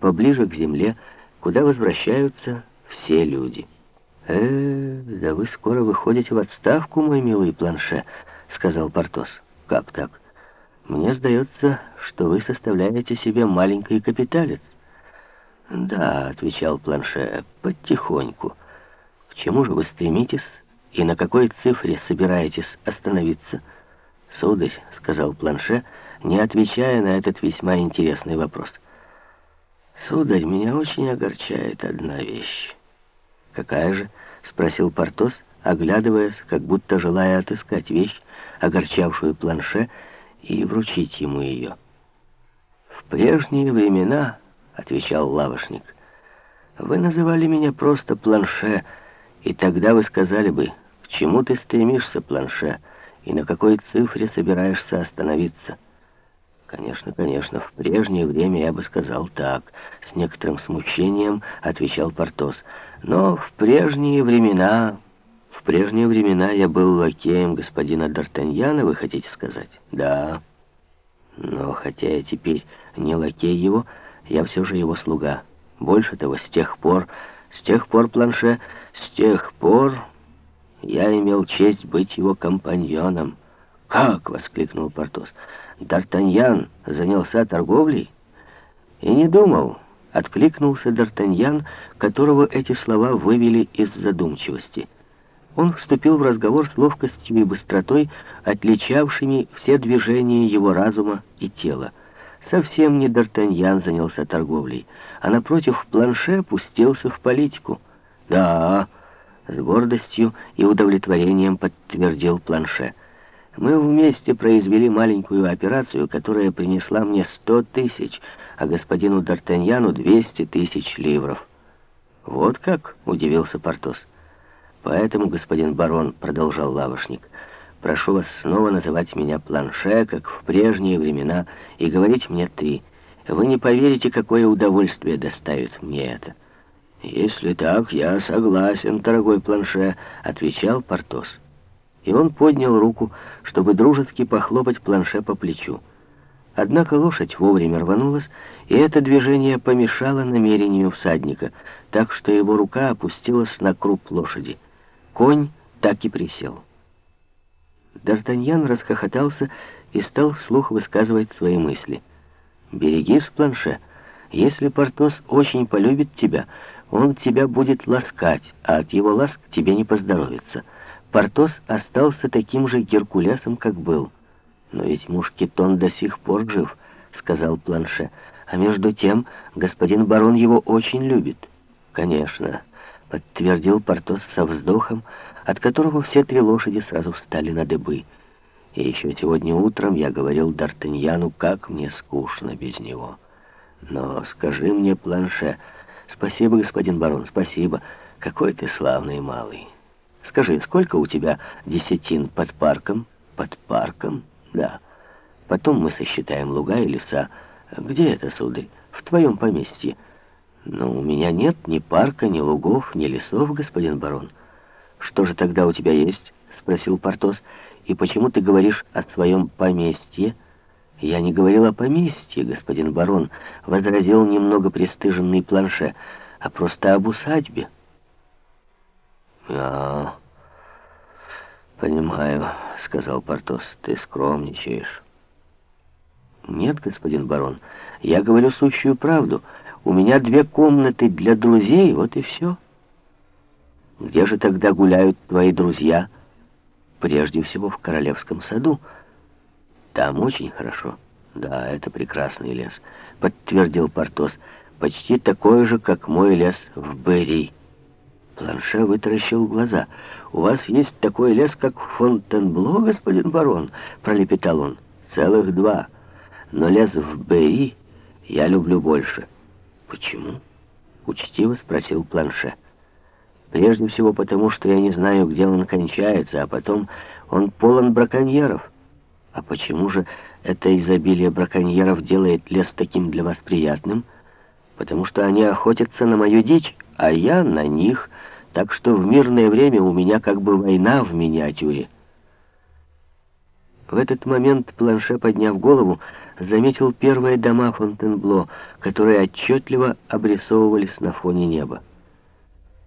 поближе к земле, куда возвращаются все люди. «Э, да вы скоро выходите в отставку, мой милый планше», — сказал Портос. «Как так? Мне сдается, что вы составляете себе маленький капиталец». «Да», — отвечал планше, — «потихоньку. К чему же вы стремитесь и на какой цифре собираетесь остановиться?» «Сударь», — сказал планше, не отвечая на этот весьма интересный вопрос. «Сударь, меня очень огорчает одна вещь». «Какая же?» — спросил Портос, оглядываясь, как будто желая отыскать вещь, огорчавшую планше, и вручить ему ее. «В прежние времена», — отвечал лавошник, — «вы называли меня просто планше, и тогда вы сказали бы, к чему ты стремишься, планше, и на какой цифре собираешься остановиться». «Конечно, конечно, в прежнее время я бы сказал так», — с некоторым смущением отвечал Портос. «Но в прежние времена...» «В прежние времена я был лакеем господина Д'Артаньяна, вы хотите сказать?» «Да». «Но хотя я теперь не лакей его, я все же его слуга. Больше того, с тех пор, с тех пор, Планше, с тех пор я имел честь быть его компаньоном». «Как?» — воскликнул Портос. Д'Артаньян занялся торговлей? И не думал, откликнулся Д'Артаньян, которого эти слова вывели из задумчивости. Он вступил в разговор с ловкостью и быстротой, отличавшими все движения его разума и тела. Совсем не Д'Артаньян занялся торговлей, а напротив планше пустился в политику. «Да», — с гордостью и удовлетворением подтвердил планше — мы вместе произвели маленькую операцию, которая принесла мне сто тысяч, а господину Д'Артаньяну двести тысяч ливров. Вот как, удивился Портос. Поэтому, господин барон, продолжал лавошник, прошу вас снова называть меня Планше, как в прежние времена, и говорить мне «ты». Вы не поверите, какое удовольствие доставит мне это. «Если так, я согласен, дорогой Планше», — отвечал Портос и он поднял руку, чтобы дружески похлопать планше по плечу. Однако лошадь вовремя рванулась, и это движение помешало намерению всадника, так что его рука опустилась на круп лошади. Конь так и присел. Д'Артаньян расхохотался и стал вслух высказывать свои мысли. «Берегись, планше. Если Портос очень полюбит тебя, он тебя будет ласкать, а от его ласк тебе не поздоровится». Портос остался таким же Геркулесом, как был. «Но ведь Мушкетон до сих пор жив», — сказал Планше. «А между тем господин барон его очень любит». «Конечно», — подтвердил Портос со вздохом, от которого все три лошади сразу встали на дыбы. «И еще сегодня утром я говорил Д'Артаньяну, как мне скучно без него. Но скажи мне, Планше...» «Спасибо, господин барон, спасибо. Какой ты славный малый». Скажи, сколько у тебя десятин под парком? Под парком? Да. Потом мы сосчитаем луга и леса. Где это, сударь? В твоем поместье. Но у меня нет ни парка, ни лугов, ни лесов, господин барон. Что же тогда у тебя есть? Спросил Портос. И почему ты говоришь о своем поместье? Я не говорил о поместье, господин барон, возразил немного пристыженный планше, а просто об усадьбе. «А, понимаю», — сказал Портос, — «ты скромничаешь». «Нет, господин барон, я говорю сущую правду. У меня две комнаты для друзей, вот и все». «Где же тогда гуляют твои друзья?» «Прежде всего в Королевском саду. Там очень хорошо». «Да, это прекрасный лес», — подтвердил Портос. «Почти такой же, как мой лес в Берри». Планше вытаращил глаза. «У вас есть такой лес, как Фонтенбло, господин барон?» — пролепетал он. «Целых два. Но лес в Бэи я люблю больше». «Почему?» — учтиво спросил Планше. «Прежде всего потому, что я не знаю, где он кончается, а потом он полон браконьеров». «А почему же это изобилие браконьеров делает лес таким для вас приятным?» «Потому что они охотятся на мою дичь, а я на них...» Так что в мирное время у меня как бы война в миниатюре. В этот момент Планше, подняв голову, заметил первые дома Фонтенбло, которые отчетливо обрисовывались на фоне неба.